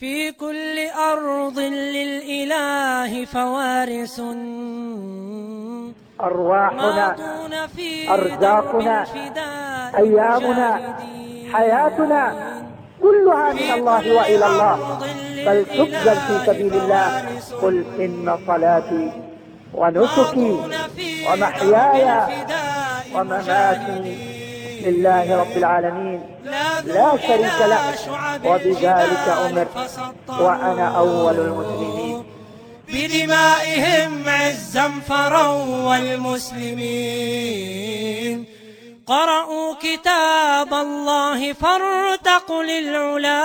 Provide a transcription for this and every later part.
في كل أرض للإله فوارس. أرواحنا أرزاقنا أيامنا. حياتنا كلها من الله وإلى الله. بل تبذل في سبيل الله. قل إن صلاتي ونسكي ومحياي ومماتي لله رب العالمين. لا شريك له. وبذلك أمرت وأنا أول المسلمين. بدمائهم عزا فروا والمسلمين قرأوا كتاب الله فارتقوا للعلا.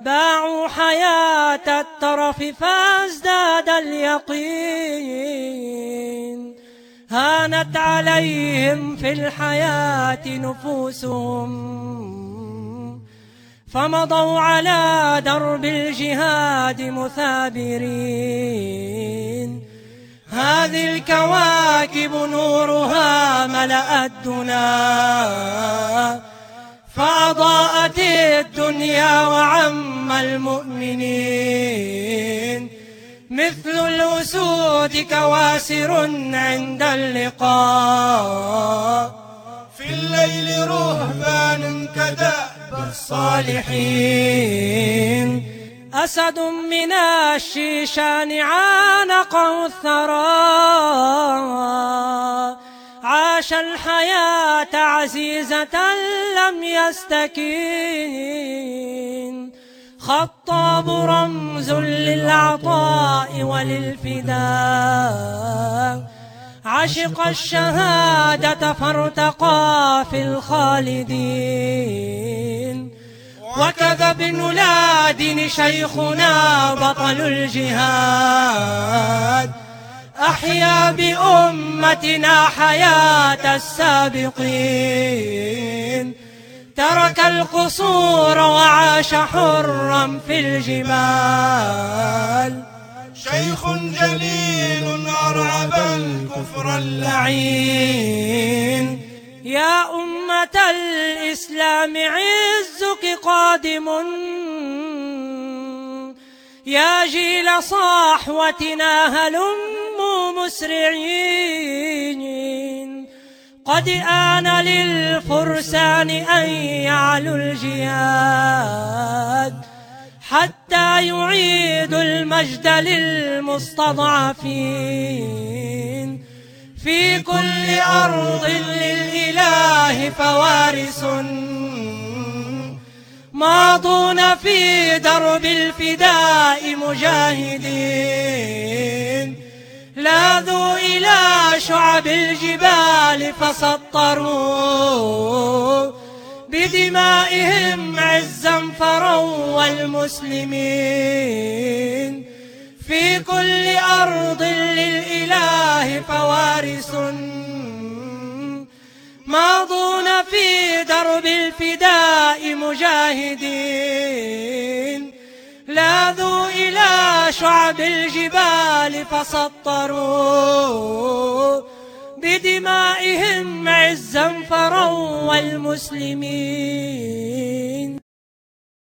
باعوا حياة الترف فازداد اليقين. هانت عليهم في الحياة نفوسهم. فمضوا على درب الجهاد مثابرين. هذه الكواكب نورها ملأ الدنا. فأضاءت الدنيا وعم المؤمنين. مثل الأسود كواسر عند اللقاء. في الليل رهبان كدأب الصالحين. أسد من الشيشان عانقه الثرى عاش الحياة عزيزة لم يستكين. خطاب رمز للعطاء وللفداء. عشق الشهادة فارتقى في الخالدين. وكذا ابن لادن شيخنا بطل الجهاد. أحيا بأمتنا حياة السابقين. ترك القصور وعاش حرا في الجبال. شيخ جليل أرعب الكفر اللعين. يا أمة الإسلام عزك قادم. يا جيل صحوتنا هلموا مسرعين. قد آن للفرسان أن يعلوا الجهاد حتى يعيدوا المجد للمستضعفين. في كل أرض للإله فوارس. ماضون في درب الفداء مجاهدين. لاذوا إلى شعب الجبال فسطروا بدمائهم عزا فروا والمسلمين. في كل أرض للإله فوارس. ماضون في درب الفداء مجاهدين. شعب الجبال فسطروا بدمائهم عزا فروا والمسلمين.